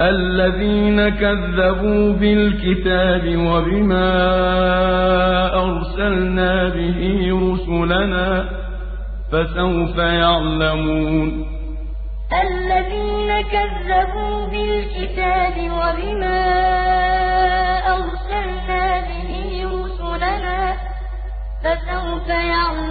الذين كذبوا بالكتاب وبما أرسلنا به رسلنا فسوف يعلمون. الذين كذبوا بالكتاب وبما أرسلنا به رسلنا فسوف يعلمون.